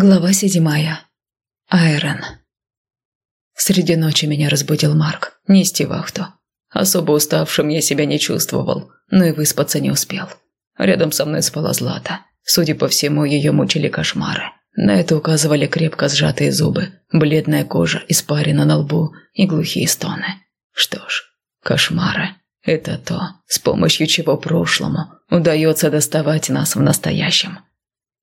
Глава седьмая. Айрон. Среди ночи меня разбудил Марк. Нести вахту. Особо уставшим я себя не чувствовал, но и выспаться не успел. Рядом со мной спала Злата. Судя по всему, ее мучили кошмары. На это указывали крепко сжатые зубы, бледная кожа, испарина на лбу и глухие стоны. Что ж, кошмары – это то, с помощью чего прошлому удается доставать нас в настоящем –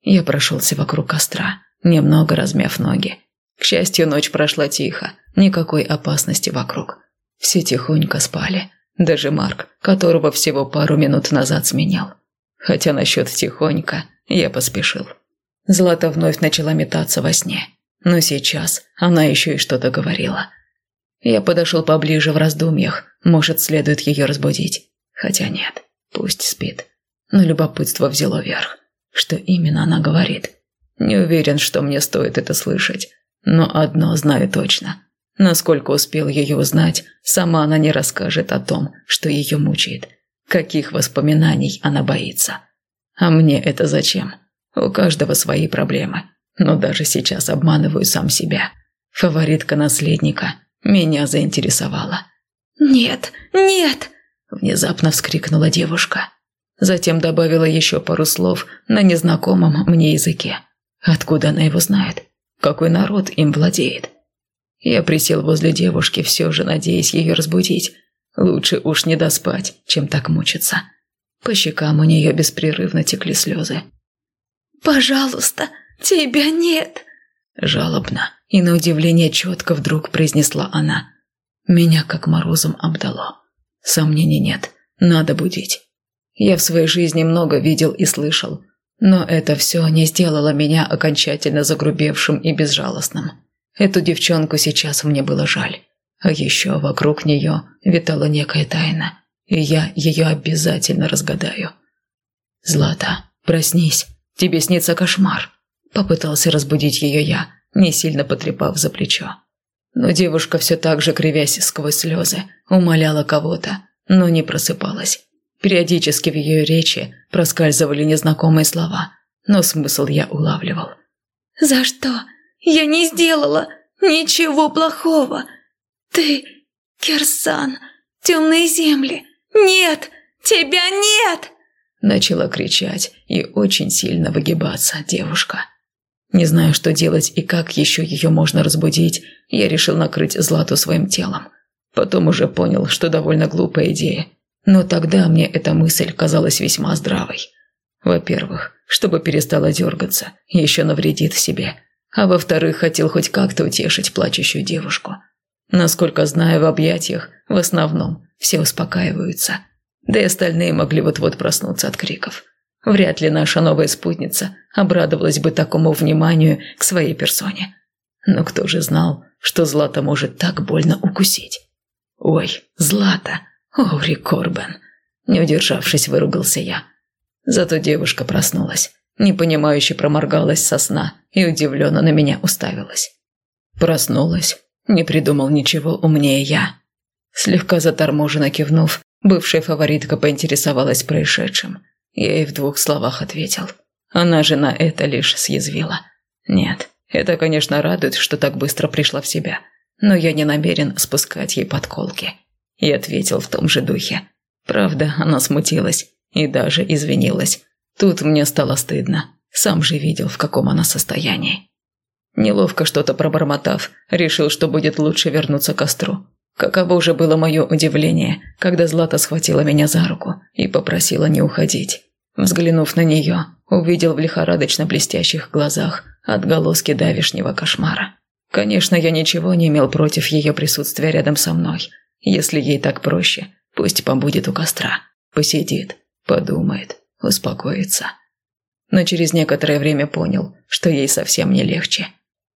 я прошелся вокруг костра, немного размяв ноги. К счастью, ночь прошла тихо, никакой опасности вокруг. Все тихонько спали, даже Марк, которого всего пару минут назад сменял. Хотя насчет тихонько я поспешил. Злата вновь начала метаться во сне, но сейчас она еще и что-то говорила. Я подошел поближе в раздумьях, может, следует ее разбудить. Хотя нет, пусть спит. Но любопытство взяло верх. Что именно она говорит? Не уверен, что мне стоит это слышать. Но одно знаю точно. Насколько успел ее узнать, сама она не расскажет о том, что ее мучает. Каких воспоминаний она боится. А мне это зачем? У каждого свои проблемы. Но даже сейчас обманываю сам себя. Фаворитка наследника меня заинтересовала. «Нет, нет!» – внезапно вскрикнула девушка. Затем добавила еще пару слов на незнакомом мне языке. Откуда она его знает? Какой народ им владеет? Я присел возле девушки, все же надеясь ее разбудить. Лучше уж не доспать, чем так мучиться. По щекам у нее беспрерывно текли слезы. «Пожалуйста, тебя нет!» Жалобно и на удивление четко вдруг произнесла она. Меня как морозом обдало. Сомнений нет, надо будить. Я в своей жизни много видел и слышал, но это все не сделало меня окончательно загрубевшим и безжалостным. Эту девчонку сейчас мне было жаль. А еще вокруг нее витала некая тайна, и я ее обязательно разгадаю. «Злата, проснись, тебе снится кошмар», – попытался разбудить ее я, не сильно потрепав за плечо. Но девушка все так же, кривясь сквозь слезы, умоляла кого-то, но не просыпалась. Периодически в ее речи проскальзывали незнакомые слова, но смысл я улавливал. «За что? Я не сделала ничего плохого. Ты, Кирсан, темные земли. Нет, тебя нет!» Начала кричать и очень сильно выгибаться девушка. Не знаю, что делать и как еще ее можно разбудить, я решил накрыть Злату своим телом. Потом уже понял, что довольно глупая идея, но тогда мне эта мысль казалась весьма здравой. Во-первых, чтобы перестала дергаться, еще навредит себе. А во-вторых, хотел хоть как-то утешить плачущую девушку. Насколько знаю, в объятиях в основном все успокаиваются. Да и остальные могли вот-вот проснуться от криков. Вряд ли наша новая спутница обрадовалась бы такому вниманию к своей персоне. Но кто же знал, что Злата может так больно укусить? Ой, Злата! «Ори Корбен!» Не удержавшись, выругался я. Зато девушка проснулась, непонимающе проморгалась со сна и удивленно на меня уставилась. Проснулась, не придумал ничего умнее я. Слегка заторможенно кивнув, бывшая фаворитка поинтересовалась происшедшим. Я ей в двух словах ответил. Она же на это лишь съязвила. Нет, это, конечно, радует, что так быстро пришла в себя, но я не намерен спускать ей подколки и ответил в том же духе. Правда, она смутилась и даже извинилась. Тут мне стало стыдно. Сам же видел, в каком она состоянии. Неловко что-то пробормотав, решил, что будет лучше вернуться к костру. Каково уже было мое удивление, когда Злата схватила меня за руку и попросила не уходить. Взглянув на нее, увидел в лихорадочно блестящих глазах отголоски давишнего кошмара. Конечно, я ничего не имел против ее присутствия рядом со мной – если ей так проще, пусть побудет у костра, посидит, подумает, успокоится. Но через некоторое время понял, что ей совсем не легче.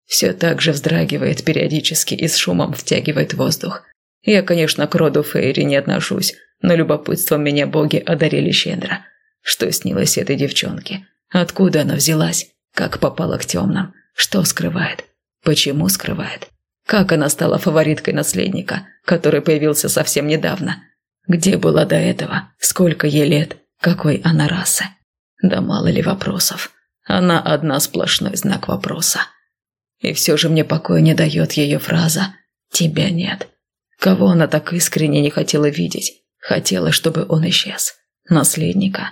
Все так же вздрагивает периодически и с шумом втягивает воздух. Я, конечно, к роду Фейри не отношусь, но любопытством меня боги одарили щедро. Что снилось этой девчонке? Откуда она взялась? Как попала к темным? Что скрывает? Почему скрывает? Как она стала фавориткой наследника, который появился совсем недавно? Где была до этого? Сколько ей лет? Какой она расы? Да мало ли вопросов. Она одна сплошной знак вопроса. И все же мне покоя не дает ее фраза «Тебя нет». Кого она так искренне не хотела видеть? Хотела, чтобы он исчез. Наследника.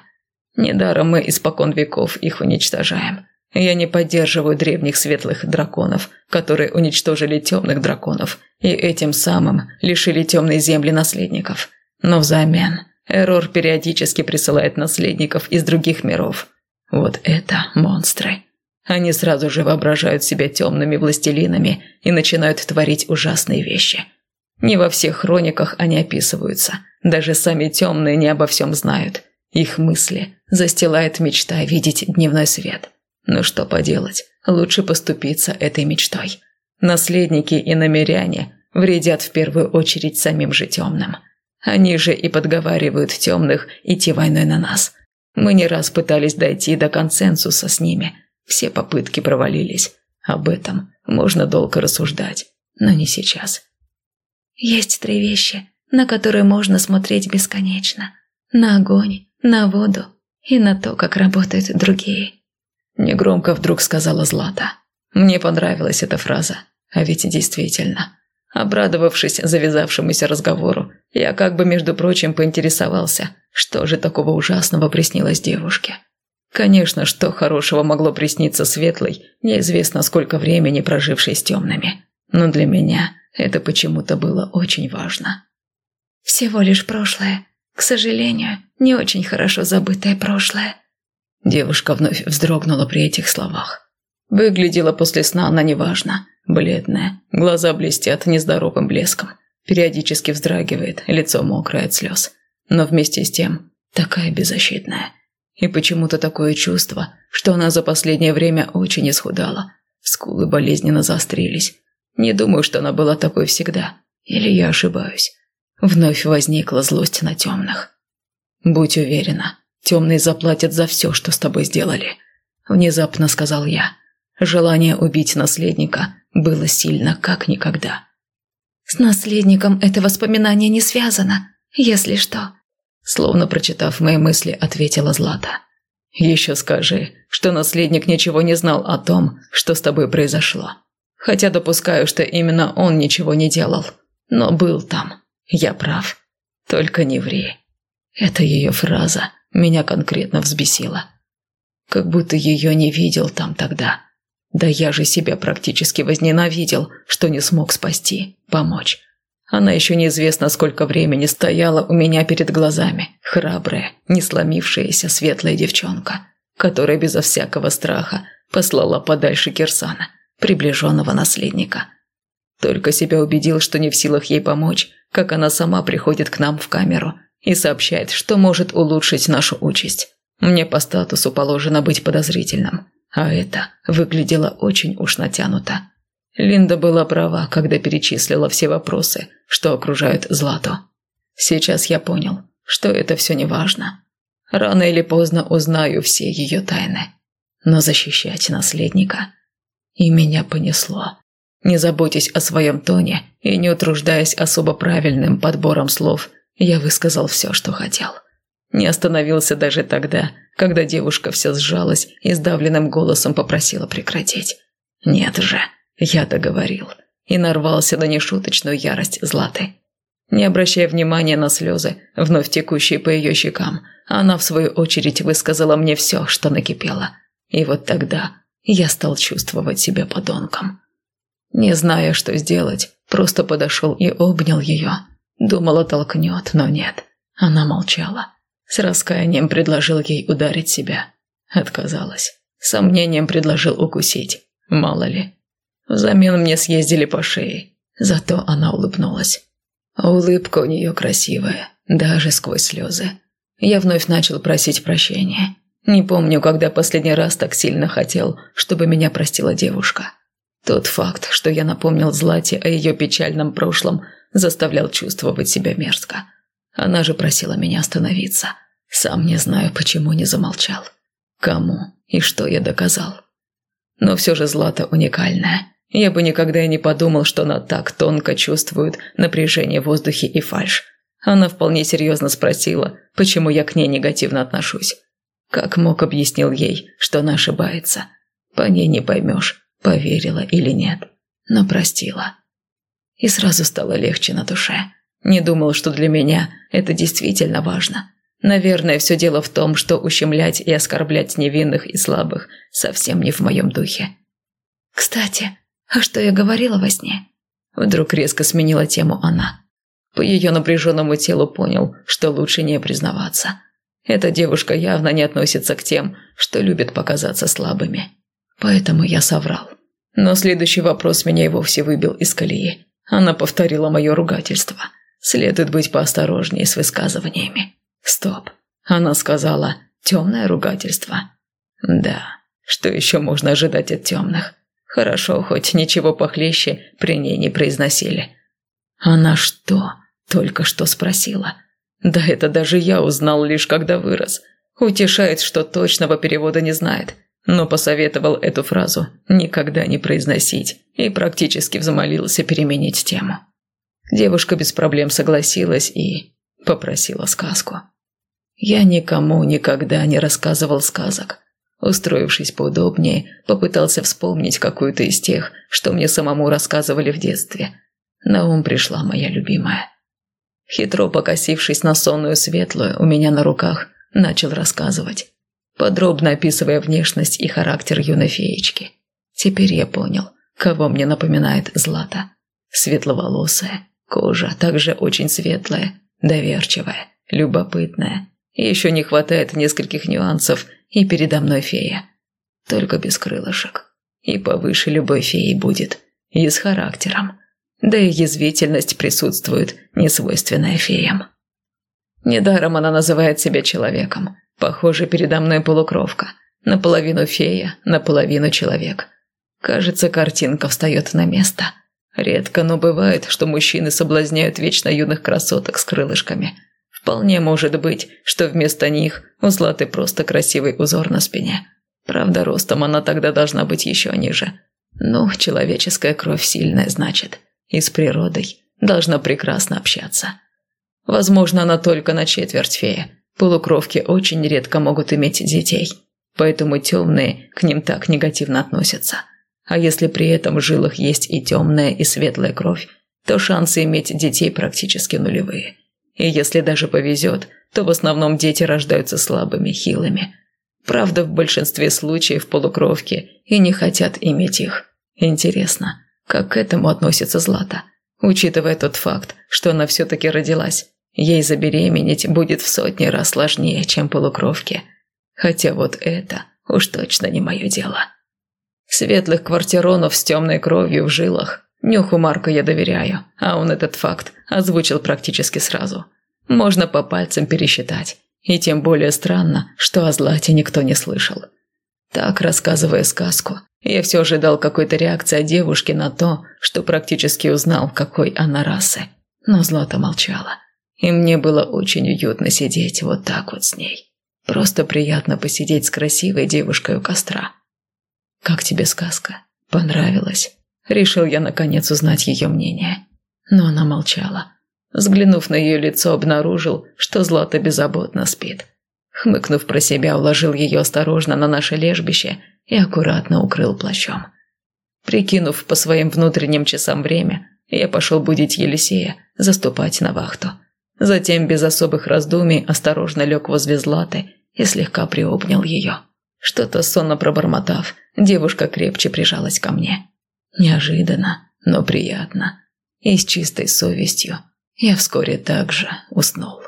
Недаром мы испокон веков их уничтожаем. Я не поддерживаю древних светлых драконов, которые уничтожили темных драконов и этим самым лишили темной земли наследников. Но взамен Эрор периодически присылает наследников из других миров. Вот это монстры. Они сразу же воображают себя темными властелинами и начинают творить ужасные вещи. Не во всех хрониках они описываются. Даже сами темные не обо всем знают. Их мысли застилает мечта видеть дневной свет. Но что поделать, лучше поступиться этой мечтой. Наследники и намеряне вредят в первую очередь самим же темным. Они же и подговаривают темных идти войной на нас. Мы не раз пытались дойти до консенсуса с ними. Все попытки провалились. Об этом можно долго рассуждать, но не сейчас. Есть три вещи, на которые можно смотреть бесконечно. На огонь, на воду и на то, как работают другие. Негромко вдруг сказала Злата. Мне понравилась эта фраза. А ведь действительно. Обрадовавшись завязавшемуся разговору, я как бы, между прочим, поинтересовался, что же такого ужасного приснилось девушке. Конечно, что хорошего могло присниться светлой, неизвестно сколько времени прожившей с темными. Но для меня это почему-то было очень важно. Всего лишь прошлое. К сожалению, не очень хорошо забытое прошлое. Девушка вновь вздрогнула при этих словах. Выглядела после сна она неважно. Бледная, глаза блестят нездоровым блеском. Периодически вздрагивает, лицо мокрое от слез. Но вместе с тем такая беззащитная. И почему-то такое чувство, что она за последнее время очень исхудала. Скулы болезненно заострились. Не думаю, что она была такой всегда. Или я ошибаюсь. Вновь возникла злость на темных. «Будь уверена, темные заплатят за все, что с тобой сделали», – внезапно сказал я. Желание убить наследника было сильно, как никогда. «С наследником это воспоминание не связано, если что», – словно прочитав мои мысли, ответила Злата. «Еще скажи, что наследник ничего не знал о том, что с тобой произошло. Хотя допускаю, что именно он ничего не делал, но был там». Я прав. Только не ври. Это ее фраза меня конкретно взбесила. Как будто ее не видел там тогда. Да я же себя практически возненавидел, что не смог спасти, помочь. Она еще неизвестно сколько времени стояла у меня перед глазами, храбрая, не сломившаяся светлая девчонка, которая безо всякого страха послала подальше Кирсана, приближенного наследника. Только себя убедил, что не в силах ей помочь, как она сама приходит к нам в камеру и сообщает, что может улучшить нашу участь. Мне по статусу положено быть подозрительным, а это выглядело очень уж натянуто. Линда была права, когда перечислила все вопросы, что окружают Злату. Сейчас я понял, что это все не важно. Рано или поздно узнаю все ее тайны. Но защищать наследника... И меня понесло не заботясь о своем тоне и не утруждаясь особо правильным подбором слов, я высказал все, что хотел. Не остановился даже тогда, когда девушка вся сжалась и сдавленным голосом попросила прекратить. Нет же, я договорил и нарвался на нешуточную ярость Златы. Не обращая внимания на слезы, вновь текущие по ее щекам, она в свою очередь высказала мне все, что накипело. И вот тогда я стал чувствовать себя подонком. Не зная, что сделать, просто подошел и обнял ее. Думала, толкнет, но нет. Она молчала. С раскаянием предложил ей ударить себя. Отказалась. Сомнением предложил укусить. Мало ли. Взамен мне съездили по шее. Зато она улыбнулась. Улыбка у нее красивая, даже сквозь слезы. Я вновь начал просить прощения. Не помню, когда последний раз так сильно хотел, чтобы меня простила девушка. Тот факт, что я напомнил Злате о ее печальном прошлом, заставлял чувствовать себя мерзко. Она же просила меня остановиться. Сам не знаю, почему не замолчал. Кому и что я доказал. Но все же Злата уникальная. Я бы никогда и не подумал, что она так тонко чувствует напряжение в воздухе и фальшь. Она вполне серьезно спросила, почему я к ней негативно отношусь. Как мог объяснил ей, что она ошибается. По ней не поймешь, поверила или нет, но простила. И сразу стало легче на душе. Не думал, что для меня это действительно важно. Наверное, все дело в том, что ущемлять и оскорблять невинных и слабых совсем не в моем духе. «Кстати, а что я говорила во сне?» Вдруг резко сменила тему она. По ее напряженному телу понял, что лучше не признаваться. Эта девушка явно не относится к тем, что любит показаться слабыми. Поэтому я соврал. Но следующий вопрос меня и вовсе выбил из колеи. Она повторила мое ругательство. Следует быть поосторожнее с высказываниями. Стоп. Она сказала «темное ругательство». Да, что еще можно ожидать от темных? Хорошо, хоть ничего похлеще при ней не произносили. Она что, только что спросила? Да это даже я узнал лишь когда вырос. Утешает, что точного перевода не знает, но посоветовал эту фразу никогда не произносить и практически взмолился переменить тему. Девушка без проблем согласилась и попросила сказку. Я никому никогда не рассказывал сказок. Устроившись поудобнее, попытался вспомнить какую-то из тех, что мне самому рассказывали в детстве. На ум пришла моя любимая. Хитро покосившись на сонную светлую у меня на руках, начал рассказывать, подробно описывая внешность и характер юной феечки. Теперь я понял, кого мне напоминает Злата. Светловолосая, кожа также очень светлая, доверчивая, любопытная. Еще не хватает нескольких нюансов, и передо мной фея. Только без крылышек. И повыше любой феи будет. И с характером. Да и язвительность присутствует, несвойственная феям. Недаром она называет себя человеком. Похоже, передо мной полукровка. Наполовину фея, наполовину человек. Кажется, картинка встает на место. Редко, но бывает, что мужчины соблазняют вечно юных красоток с крылышками – Вполне может быть, что вместо них у Златы просто красивый узор на спине. Правда, ростом она тогда должна быть еще ниже. Ну, человеческая кровь сильная, значит. И с природой должна прекрасно общаться. Возможно, она только на четверть фея. Полукровки очень редко могут иметь детей. Поэтому темные к ним так негативно относятся. А если при этом в жилах есть и темная, и светлая кровь, то шансы иметь детей практически нулевые. И если даже повезет, то в основном дети рождаются слабыми, хилыми. Правда, в большинстве случаев полукровки и не хотят иметь их. Интересно, как к этому относится Злата? Учитывая тот факт, что она все-таки родилась, ей забеременеть будет в сотни раз сложнее, чем полукровки. Хотя вот это уж точно не мое дело. Светлых квартиронов с темной кровью в жилах Нюху Марка я доверяю, а он этот факт озвучил практически сразу. Можно по пальцам пересчитать. И тем более странно, что о Злате никто не слышал. Так, рассказывая сказку, я все ожидал какой-то реакции девушки на то, что практически узнал, какой она расы. Но Злата молчала. И мне было очень уютно сидеть вот так вот с ней. Просто приятно посидеть с красивой девушкой у костра. «Как тебе сказка? Понравилась?» Решил я наконец узнать ее мнение. Но она молчала. Взглянув на ее лицо, обнаружил, что Злата беззаботно спит. Хмыкнув про себя, уложил ее осторожно на наше лежбище и аккуратно укрыл плащом. Прикинув по своим внутренним часам время, я пошел будить Елисея, заступать на вахту. Затем, без особых раздумий, осторожно лег возле Златы и слегка приобнял ее. Что-то сонно пробормотав, девушка крепче прижалась ко мне. Неожиданно, но приятно. И с чистой совестью я вскоре также уснул.